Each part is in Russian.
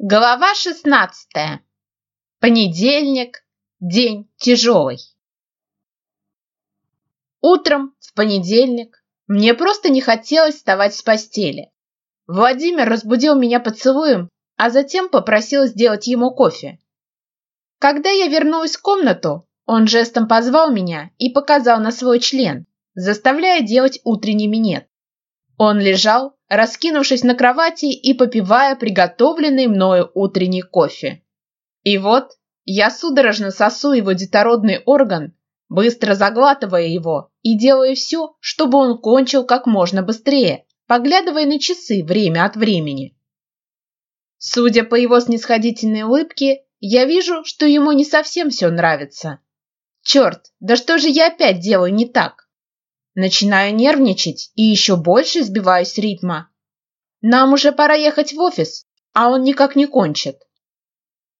Глава 16. Понедельник. День тяжелый. Утром в понедельник мне просто не хотелось вставать с постели. Владимир разбудил меня поцелуем, а затем попросил сделать ему кофе. Когда я вернулась в комнату, он жестом позвал меня и показал на свой член, заставляя делать утренний минет. Он лежал, раскинувшись на кровати и попивая приготовленный мною утренний кофе. И вот я судорожно сосу его детородный орган, быстро заглатывая его и делая все, чтобы он кончил как можно быстрее, поглядывая на часы время от времени. Судя по его снисходительной улыбке, я вижу, что ему не совсем все нравится. Черт, да что же я опять делаю не так? Начинаю нервничать и еще больше сбиваюсь с ритма. Нам уже пора ехать в офис, а он никак не кончит.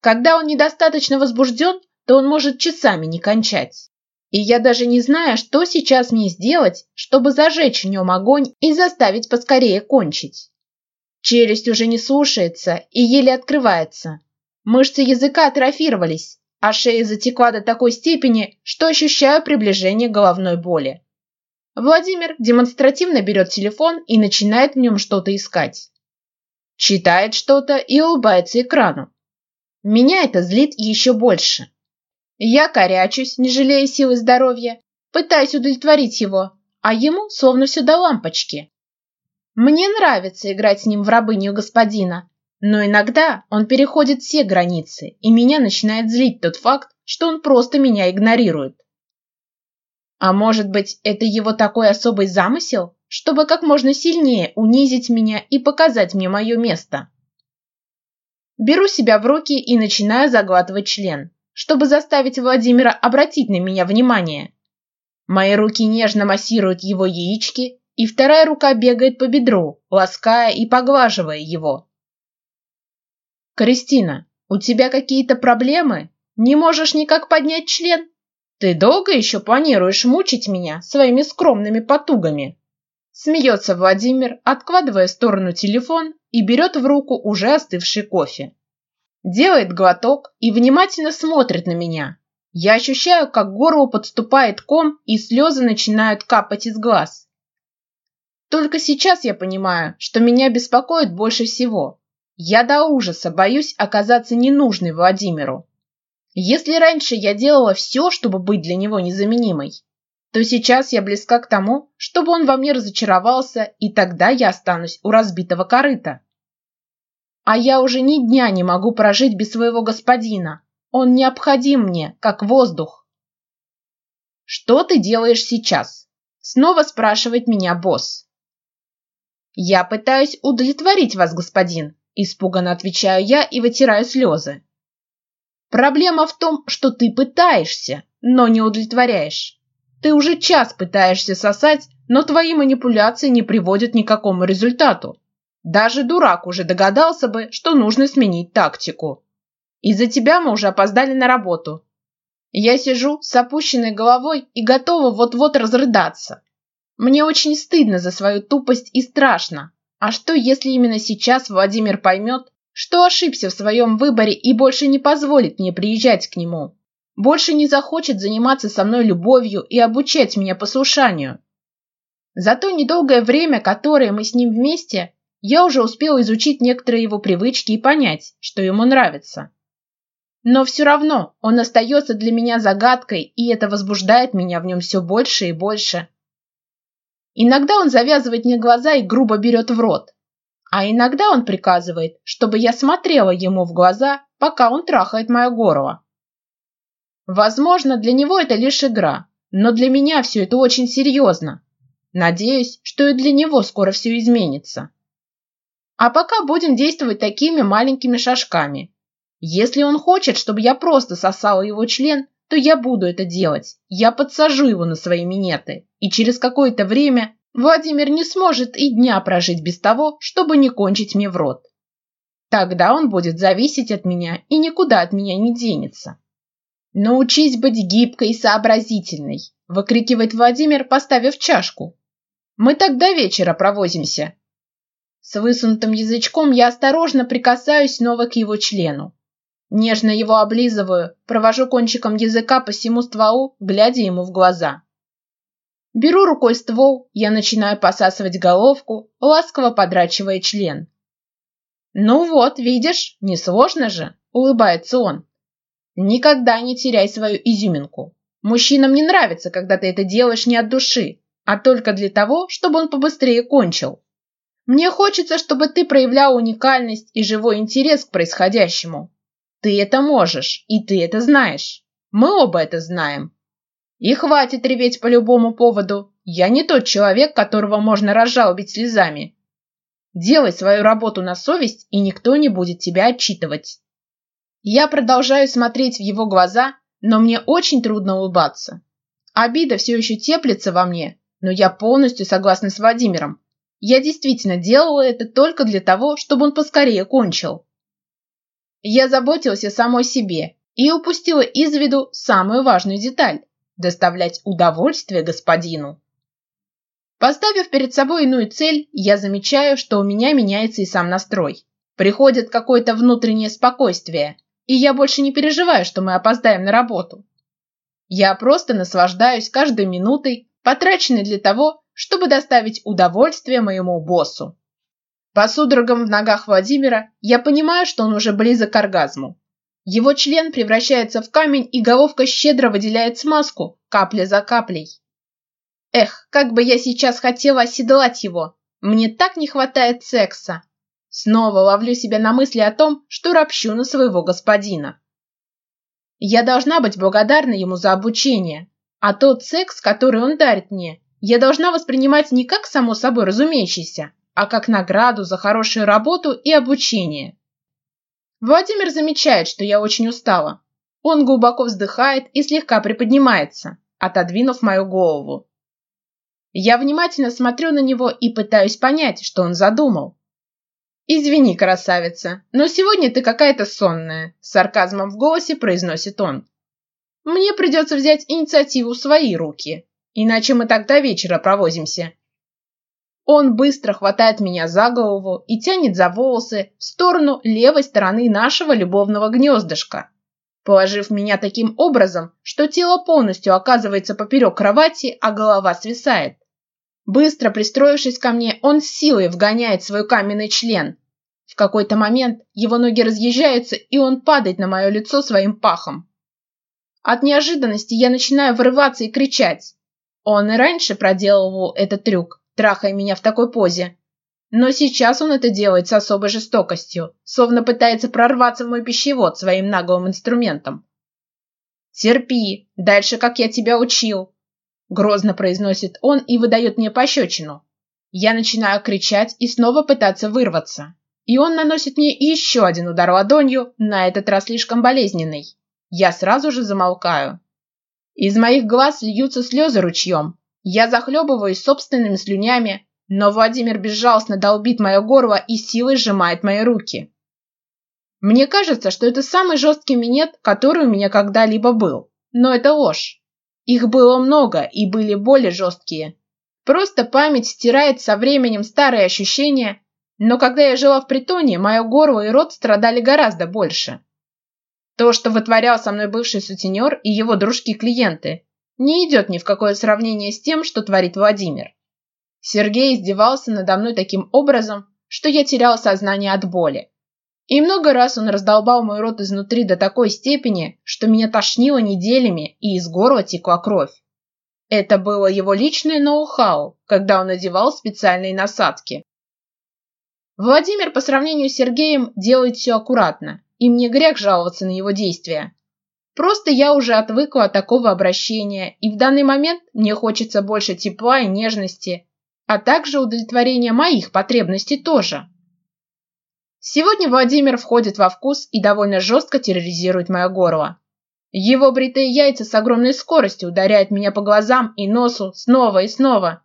Когда он недостаточно возбужден, то он может часами не кончать. И я даже не знаю, что сейчас мне сделать, чтобы зажечь в нем огонь и заставить поскорее кончить. Челюсть уже не слушается и еле открывается. Мышцы языка атрофировались, а шея затекла до такой степени, что ощущаю приближение головной боли. Владимир демонстративно берет телефон и начинает в нем что-то искать. Читает что-то и улыбается экрану. Меня это злит еще больше. Я корячусь, не жалея силы здоровья, пытаясь удовлетворить его, а ему словно все до лампочки. Мне нравится играть с ним в рабыню господина, но иногда он переходит все границы, и меня начинает злить тот факт, что он просто меня игнорирует. А может быть, это его такой особый замысел, чтобы как можно сильнее унизить меня и показать мне мое место? Беру себя в руки и начинаю заглатывать член, чтобы заставить Владимира обратить на меня внимание. Мои руки нежно массируют его яички, и вторая рука бегает по бедру, лаская и поглаживая его. «Кристина, у тебя какие-то проблемы? Не можешь никак поднять член?» ты долго еще планируешь мучить меня своими скромными потугами? Смеется владимир откладывая в сторону телефон и берет в руку уже остывший кофе. Делает глоток и внимательно смотрит на меня. Я ощущаю как горло подступает ком и слезы начинают капать из глаз. Только сейчас я понимаю что меня беспокоит больше всего. Я до ужаса боюсь оказаться ненужной владимиру. Если раньше я делала все, чтобы быть для него незаменимой, то сейчас я близка к тому, чтобы он во мне разочаровался, и тогда я останусь у разбитого корыта. А я уже ни дня не могу прожить без своего господина. Он необходим мне, как воздух. Что ты делаешь сейчас? Снова спрашивает меня босс. Я пытаюсь удовлетворить вас, господин, испуганно отвечаю я и вытираю слезы. Проблема в том, что ты пытаешься, но не удовлетворяешь. Ты уже час пытаешься сосать, но твои манипуляции не приводят ни к какому результату. Даже дурак уже догадался бы, что нужно сменить тактику. Из-за тебя мы уже опоздали на работу. Я сижу с опущенной головой и готова вот-вот разрыдаться. Мне очень стыдно за свою тупость и страшно. А что, если именно сейчас Владимир поймет, что ошибся в своем выборе и больше не позволит мне приезжать к нему, больше не захочет заниматься со мной любовью и обучать меня послушанию. За то недолгое время, которое мы с ним вместе, я уже успел изучить некоторые его привычки и понять, что ему нравится. Но все равно он остается для меня загадкой, и это возбуждает меня в нем все больше и больше. Иногда он завязывает мне глаза и грубо берет в рот – а иногда он приказывает, чтобы я смотрела ему в глаза, пока он трахает мое горло. Возможно, для него это лишь игра, но для меня все это очень серьезно. Надеюсь, что и для него скоро все изменится. А пока будем действовать такими маленькими шажками. Если он хочет, чтобы я просто сосала его член, то я буду это делать. Я подсажу его на свои минеты, и через какое-то время Владимир не сможет и дня прожить без того, чтобы не кончить мне в рот. Тогда он будет зависеть от меня и никуда от меня не денется. Научись быть гибкой и сообразительной, выкрикивает Владимир, поставив чашку. Мы тогда до вечера провозимся. С высунутым язычком я осторожно прикасаюсь снова к его члену. Нежно его облизываю, провожу кончиком языка по всему стволу, глядя ему в глаза. Беру рукой ствол, я начинаю посасывать головку, ласково подрачивая член. «Ну вот, видишь, несложно же», — улыбается он. «Никогда не теряй свою изюминку. Мужчинам не нравится, когда ты это делаешь не от души, а только для того, чтобы он побыстрее кончил. Мне хочется, чтобы ты проявлял уникальность и живой интерес к происходящему. Ты это можешь, и ты это знаешь. Мы оба это знаем, и хватит реветь по любому поводу. Я не тот человек, которого можно разжалобить слезами. Делай свою работу на совесть, и никто не будет тебя отчитывать. Я продолжаю смотреть в его глаза, но мне очень трудно улыбаться. Обида все еще теплится во мне, но я полностью согласна с Владимиром. Я действительно делала это только для того, чтобы он поскорее кончил. Я заботилась о самой себе и упустила из виду самую важную деталь доставлять удовольствие господину. Поставив перед собой иную цель, я замечаю, что у меня меняется и сам настрой. Приходит какое-то внутреннее спокойствие, и я больше не переживаю, что мы опоздаем на работу. Я просто наслаждаюсь каждой минутой, потраченной для того, чтобы доставить удовольствие моему боссу. По судорогам в ногах Владимира я понимаю, что он уже близок к оргазму. Его член превращается в камень, и головка щедро выделяет смазку, капля за каплей. Эх, как бы я сейчас хотела оседлать его. Мне так не хватает секса. Снова ловлю себя на мысли о том, что ропщу на своего господина. Я должна быть благодарна ему за обучение, а тот секс, который он дарит мне, я должна воспринимать не как само собой разумеющийся, а как награду за хорошую работу и обучение. Владимир замечает, что я очень устала. Он глубоко вздыхает и слегка приподнимается, отодвинув мою голову. Я внимательно смотрю на него и пытаюсь понять, что он задумал. «Извини, красавица, но сегодня ты какая-то сонная», – с сарказмом в голосе произносит он. «Мне придется взять инициативу в свои руки, иначе мы тогда вечера провозимся. Он быстро хватает меня за голову и тянет за волосы в сторону левой стороны нашего любовного гнездышка. Положив меня таким образом, что тело полностью оказывается поперек кровати, а голова свисает. Быстро пристроившись ко мне, он с силой вгоняет свой каменный член. В какой-то момент его ноги разъезжаются, и он падает на мое лицо своим пахом. От неожиданности я начинаю вырываться и кричать. Он и раньше проделывал этот трюк, трахая меня в такой позе. Но сейчас он это делает с особой жестокостью, словно пытается прорваться в мой пищевод своим наглым инструментом. «Терпи, дальше, как я тебя учил!» Грозно произносит он и выдает мне пощечину. Я начинаю кричать и снова пытаться вырваться. И он наносит мне еще один удар ладонью, на этот раз слишком болезненный. Я сразу же замолкаю. Из моих глаз льются слезы ручьем, я захлебываюсь собственными слюнями, но Владимир безжалостно долбит мое горло и силой сжимает мои руки. Мне кажется, что это самый жесткий минет, который у меня когда-либо был. Но это ложь. Их было много и были более жесткие. Просто память стирает со временем старые ощущения, но когда я жила в притоне, мое горло и рот страдали гораздо больше. То, что вытворял со мной бывший сутенер и его дружки-клиенты, не идет ни в какое сравнение с тем, что творит Владимир. Сергей издевался надо мной таким образом, что я терял сознание от боли. И много раз он раздолбал мой рот изнутри до такой степени, что меня тошнило неделями и из горла текла кровь. Это было его личное ноу-хау, когда он одевал специальные насадки. Владимир по сравнению с Сергеем делает все аккуратно, и мне грех жаловаться на его действия. Просто я уже отвыкла от такого обращения, и в данный момент мне хочется больше тепла и нежности, а также удовлетворения моих потребностей тоже. Сегодня Владимир входит во вкус и довольно жестко терроризирует мое горло. Его бритые яйца с огромной скоростью ударяют меня по глазам и носу снова и снова.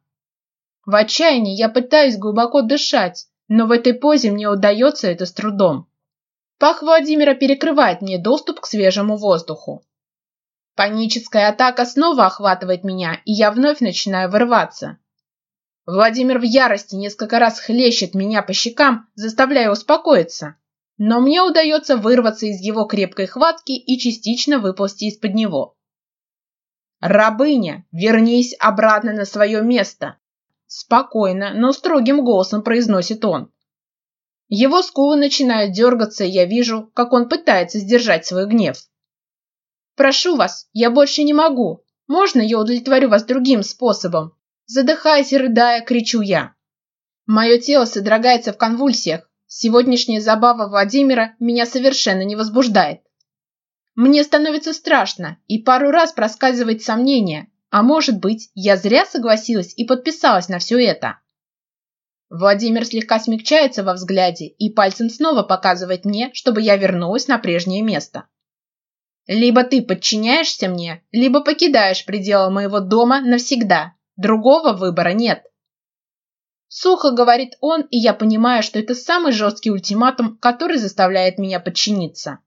В отчаянии я пытаюсь глубоко дышать, но в этой позе мне удается это с трудом. Пах Владимира перекрывает мне доступ к свежему воздуху. Паническая атака снова охватывает меня, и я вновь начинаю вырваться. Владимир в ярости несколько раз хлещет меня по щекам, заставляя успокоиться. Но мне удается вырваться из его крепкой хватки и частично выползти из-под него. «Рабыня, вернись обратно на свое место!» Спокойно, но строгим голосом произносит он. Его скулы начинают дергаться, и я вижу, как он пытается сдержать свой гнев. «Прошу вас, я больше не могу. Можно я удовлетворю вас другим способом?» Задыхаясь и рыдая, кричу я. Мое тело содрогается в конвульсиях. Сегодняшняя забава Владимира меня совершенно не возбуждает. Мне становится страшно, и пару раз проскальзывает сомнение, а может быть, я зря согласилась и подписалась на все это. Владимир слегка смягчается во взгляде и пальцем снова показывает мне, чтобы я вернулась на прежнее место. Либо ты подчиняешься мне, либо покидаешь пределы моего дома навсегда. Другого выбора нет. Сухо говорит он, и я понимаю, что это самый жесткий ультиматум, который заставляет меня подчиниться.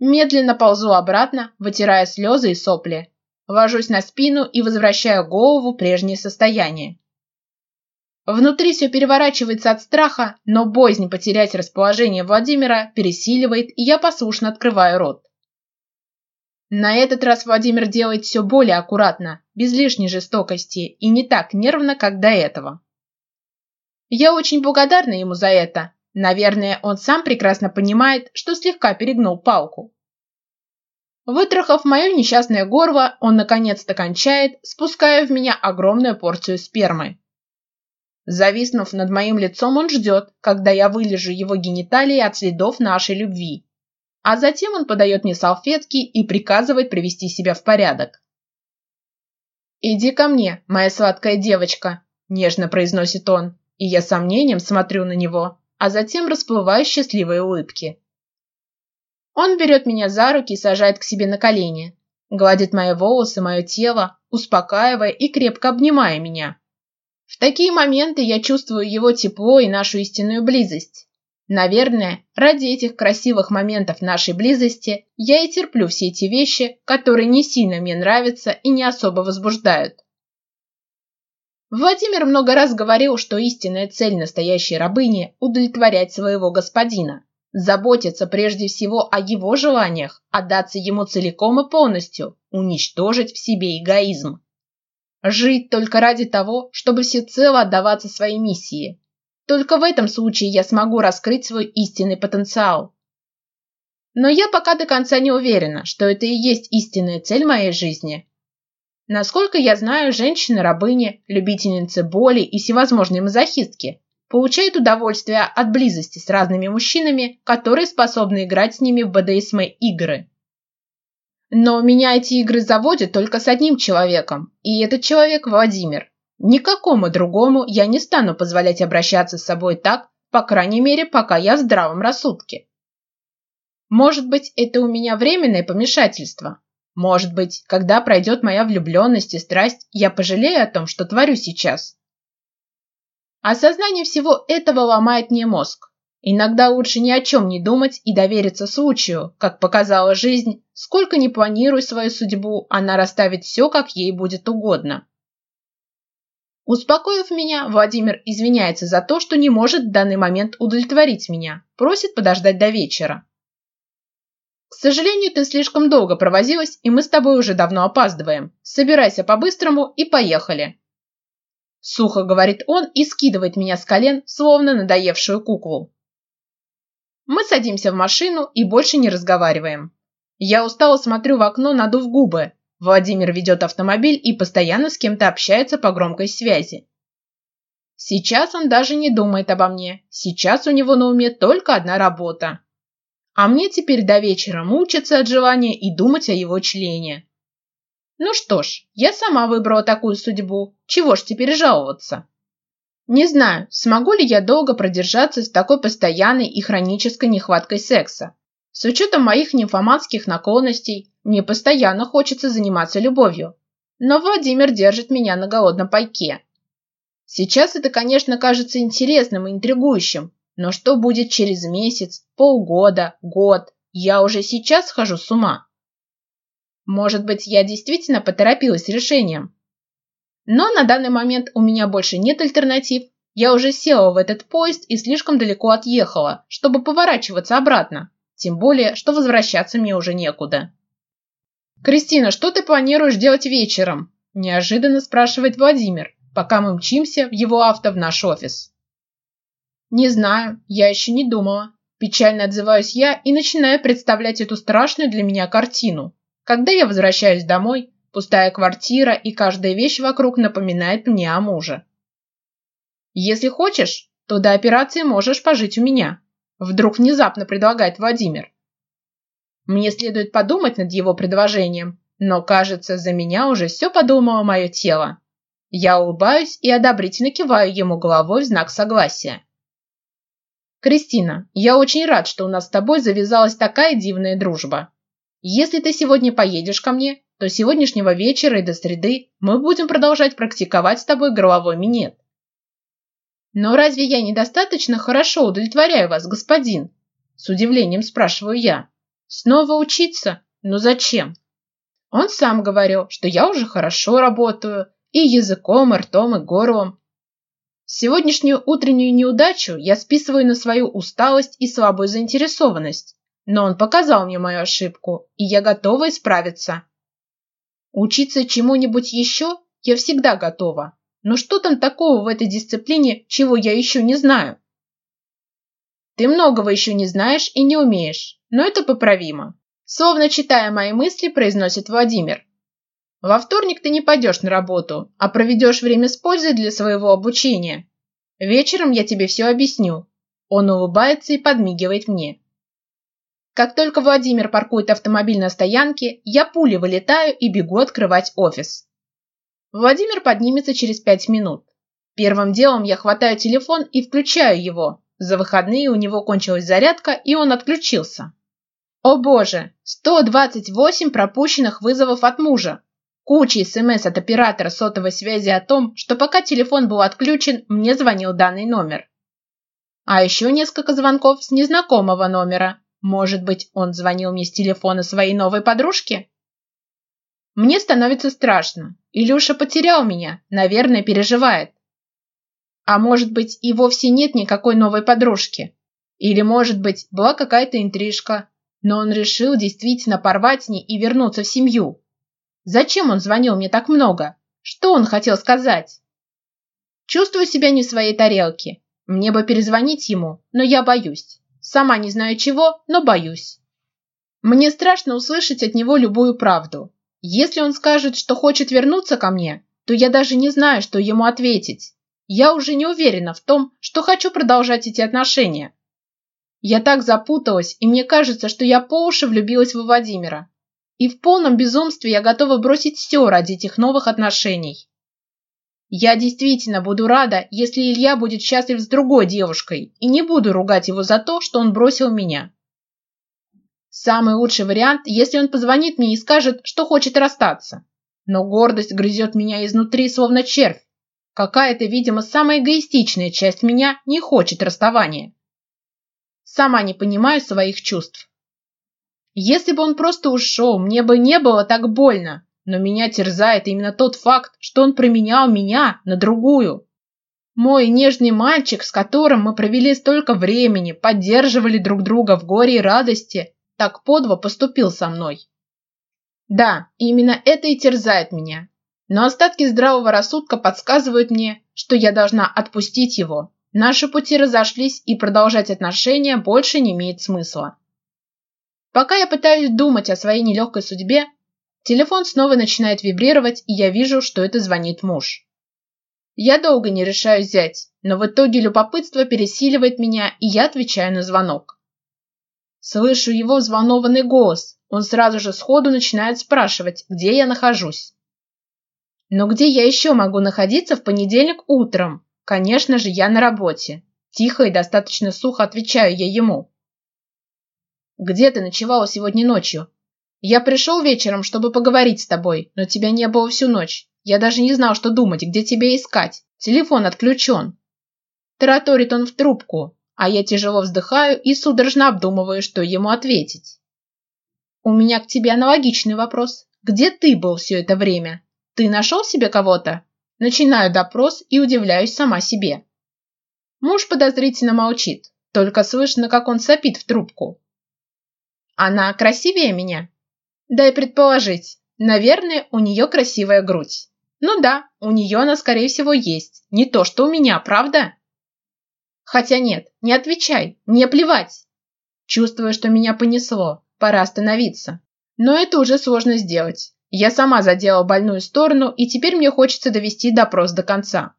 Медленно ползу обратно, вытирая слезы и сопли. Ложусь на спину и возвращаю голову в прежнее состояние. Внутри все переворачивается от страха, но боязнь потерять расположение Владимира пересиливает, и я послушно открываю рот. На этот раз Владимир делает все более аккуратно, без лишней жестокости и не так нервно, как до этого. Я очень благодарна ему за это. Наверное, он сам прекрасно понимает, что слегка перегнул палку. Вытрахав мое несчастное горло, он наконец-то кончает, спуская в меня огромную порцию спермы зависнув над моим лицом, он ждет, когда я вылежу его гениталии от следов нашей любви. А затем он подает мне салфетки и приказывает привести себя в порядок. «Иди ко мне, моя сладкая девочка», – нежно произносит он, и я сомнением смотрю на него, а затем расплываю счастливые улыбки. Он берет меня за руки и сажает к себе на колени, гладит мои волосы, мое тело, успокаивая и крепко обнимая меня. В такие моменты я чувствую его тепло и нашу истинную близость. Наверное, ради этих красивых моментов нашей близости я и терплю все эти вещи, которые не сильно мне нравятся и не особо возбуждают. Владимир много раз говорил, что истинная цель настоящей рабыни – удовлетворять своего господина, заботиться прежде всего о его желаниях, отдаться ему целиком и полностью, уничтожить в себе эгоизм. Жить только ради того, чтобы всецело отдаваться своей миссии. Только в этом случае я смогу раскрыть свой истинный потенциал. Но я пока до конца не уверена, что это и есть истинная цель моей жизни. Насколько я знаю, женщины-рабыни, любительницы боли и всевозможные мазохистки получают удовольствие от близости с разными мужчинами, которые способны играть с ними в БДСМ-игры. Но меняйте игры заводят только с одним человеком, и этот человек Владимир. Никакому другому я не стану позволять обращаться с собой так, по крайней мере, пока я в здравом рассудке. Может быть, это у меня временное помешательство. Может быть, когда пройдет моя влюбленность и страсть, я пожалею о том, что творю сейчас. Осознание всего этого ломает мне мозг. Иногда лучше ни о чем не думать и довериться случаю. Как показала жизнь, сколько ни планируй свою судьбу, она расставит все, как ей будет угодно. Успокоив меня, Владимир извиняется за то, что не может в данный момент удовлетворить меня, просит подождать до вечера. К сожалению, ты слишком долго провозилась, и мы с тобой уже давно опаздываем. Собирайся по-быстрому и поехали. Сухо говорит он и скидывает меня с колен, словно надоевшую куклу. Мы садимся в машину и больше не разговариваем. Я устало смотрю в окно, надув губы. Владимир ведет автомобиль и постоянно с кем-то общается по громкой связи. Сейчас он даже не думает обо мне. Сейчас у него на уме только одна работа. А мне теперь до вечера мучиться от желания и думать о его члене. Ну что ж, я сама выбрала такую судьбу. Чего ж теперь жаловаться? Не знаю, смогу ли я долго продержаться с такой постоянной и хронической нехваткой секса. С учетом моих нимфоманских наклонностей, мне постоянно хочется заниматься любовью. Но Владимир держит меня на голодном пайке. Сейчас это, конечно, кажется интересным и интригующим, но что будет через месяц, полгода, год? Я уже сейчас схожу с ума. Может быть, я действительно поторопилась с решением, но на данный момент у меня больше нет альтернатив. Я уже села в этот поезд и слишком далеко отъехала, чтобы поворачиваться обратно. Тем более, что возвращаться мне уже некуда. «Кристина, что ты планируешь делать вечером?» – неожиданно спрашивает Владимир, пока мы мчимся в его авто в наш офис. «Не знаю, я еще не думала», Печально отзываюсь я и начинаю представлять эту страшную для меня картину. Когда я возвращаюсь домой, пустая квартира и каждая вещь вокруг напоминает мне о муже. «Если хочешь, то до операции можешь пожить у меня», – вдруг внезапно предлагает Владимир. Мне следует подумать над его предложением, но, кажется, за меня уже все подумало мое тело. Я улыбаюсь и одобрительно киваю ему головой в знак согласия. «Кристина, я очень рад, что у нас с тобой завязалась такая дивная дружба. Если ты сегодня поедешь ко мне, то сегодняшнего вечера и до среды мы будем продолжать практиковать с тобой горловой минет. Но разве я недостаточно хорошо удовлетворяю вас, господин? С удивлением спрашиваю я. Снова учиться? Но зачем? Он сам говорил, что я уже хорошо работаю и языком, и ртом, и горлом. Сегодняшнюю утреннюю неудачу я списываю на свою усталость и слабую заинтересованность. Но он показал мне мою ошибку, и я готова исправиться. Учиться чему-нибудь еще я всегда готова. Но что там такого в этой дисциплине, чего я еще не знаю? Ты многого еще не знаешь и не умеешь, но это поправимо. Словно читая мои мысли, произносит Владимир. Во вторник ты не пойдешь на работу, а проведешь время с пользой для своего обучения. Вечером я тебе все объясню. Он улыбается и подмигивает мне. Как только Владимир паркует автомобиль на стоянке, я пулей вылетаю и бегу открывать офис. Владимир поднимется через пять минут. Первым делом я хватаю телефон и включаю его. За выходные у него кончилась зарядка, и он отключился. О боже, 128 пропущенных вызовов от мужа. Куча смс от оператора сотовой связи о том, что пока телефон был отключен, мне звонил данный номер. А еще несколько звонков с незнакомого номера, может быть, он звонил мне с телефона своей новой подружки? Мне становится страшно. Илюша потерял меня, наверное, переживает. А может быть, и вовсе нет никакой новой подружки. Или, может быть, была какая-то интрижка, но он решил действительно порвать с ней и вернуться в семью. Зачем он звонил мне так много? Что он хотел сказать? Чувствую себя не в своей тарелке. Мне бы перезвонить ему, но я боюсь. Сама не знаю чего, но боюсь. Мне страшно услышать от него любую правду. Если он скажет, что хочет вернуться ко мне, то я даже не знаю, что ему ответить. Я уже не уверена в том, что хочу продолжать эти отношения. Я так запуталась, и мне кажется, что я по уши влюбилась во Владимира. И в полном безумстве я готова бросить все ради этих новых отношений. Я действительно буду рада, если Илья будет счастлив с другой девушкой, и не буду ругать его за то, что он бросил меня. Самый лучший вариант, если он позвонит мне и скажет, что хочет расстаться. Но гордость грызет меня изнутри, словно червь. Какая-то, видимо, самая эгоистичная часть меня не хочет расставания. Сама не понимаю своих чувств. Если бы он просто ушел, мне бы не было так больно, но меня терзает именно тот факт, что он применял меня на другую. Мой нежный мальчик, с которым мы провели столько времени, поддерживали друг друга в горе и радости, так подво поступил со мной. Да, именно это и терзает меня. Но остатки здравого рассудка подсказывают мне, что я должна отпустить его. Наши пути разошлись, и продолжать отношения больше не имеет смысла. Пока я пытаюсь думать о своей нелегкой судьбе, Телефон снова начинает вибрировать, и я вижу, что это звонит муж. Я долго не решаю взять, но в итоге любопытство пересиливает меня, и я отвечаю на звонок. Слышу его взволнованный голос. Он сразу же сходу начинает спрашивать, где я нахожусь. Но где я еще могу находиться в понедельник утром? Конечно же, я на работе. Тихо и достаточно сухо отвечаю я ему. Где ты ночевала сегодня ночью? Я пришел вечером, чтобы поговорить с тобой, но тебя не было всю ночь. Я даже не знал, что думать, где тебя искать. Телефон отключен. Тараторит он в трубку, а я тяжело вздыхаю и судорожно обдумываю, что ему ответить. У меня к тебе аналогичный вопрос. Где ты был все это время? Ты нашел себе кого-то? Начинаю допрос и удивляюсь сама себе. Муж подозрительно молчит, только слышно, как он сопит в трубку. Она красивее меня, Дай предположить, наверное, у нее красивая грудь. Ну да, у нее она, скорее всего, есть. Не то, что у меня, правда? Хотя нет, не отвечай, не плевать. Чувствую, что меня понесло, пора остановиться. Но это уже сложно сделать. Я сама задела больную сторону, и теперь мне хочется довести допрос до конца.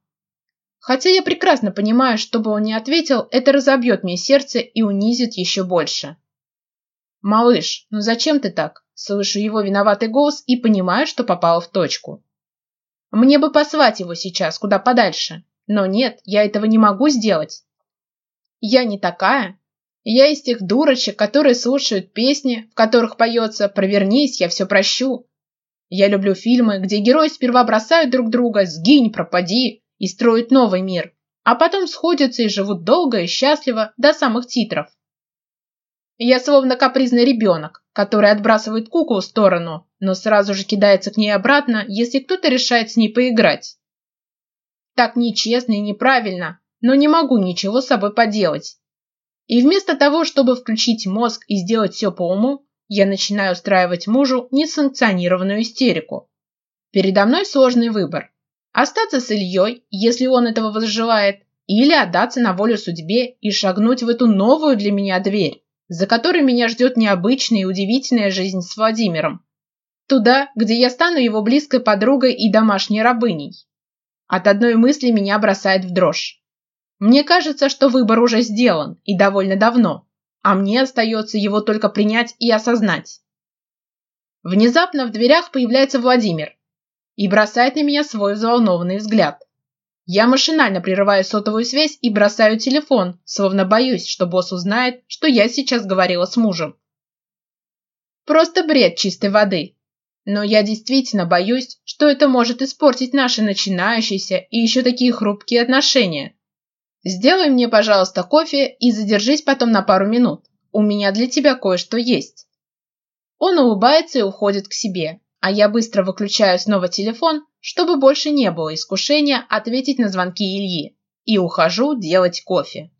Хотя я прекрасно понимаю, что бы он не ответил, это разобьет мне сердце и унизит еще больше. «Малыш, ну зачем ты так? Слышу его виноватый голос и понимаю, что попала в точку. Мне бы позвать его сейчас куда подальше, но нет, я этого не могу сделать. Я не такая. Я из тех дурочек, которые слушают песни, в которых поется «Провернись, я все прощу». Я люблю фильмы, где герои сперва бросают друг друга «Сгинь, пропади» и строят новый мир, а потом сходятся и живут долго и счастливо до самых титров. Я словно капризный ребенок, который отбрасывает куклу в сторону, но сразу же кидается к ней обратно, если кто-то решает с ней поиграть. Так нечестно и неправильно, но не могу ничего с собой поделать. И вместо того, чтобы включить мозг и сделать все по уму, я начинаю устраивать мужу несанкционированную истерику. Передо мной сложный выбор. Остаться с Ильей, если он этого возжелает, или отдаться на волю судьбе и шагнуть в эту новую для меня дверь за которой меня ждет необычная и удивительная жизнь с Владимиром. Туда, где я стану его близкой подругой и домашней рабыней. От одной мысли меня бросает в дрожь. Мне кажется, что выбор уже сделан и довольно давно, а мне остается его только принять и осознать. Внезапно в дверях появляется Владимир и бросает на меня свой взволнованный взгляд – я машинально прерываю сотовую связь и бросаю телефон, словно боюсь, что босс узнает, что я сейчас говорила с мужем. Просто бред чистой воды. Но я действительно боюсь, что это может испортить наши начинающиеся и еще такие хрупкие отношения. Сделай мне, пожалуйста, кофе и задержись потом на пару минут. У меня для тебя кое-что есть. Он улыбается и уходит к себе, а я быстро выключаю снова телефон, чтобы больше не было искушения ответить на звонки Ильи, и ухожу делать кофе.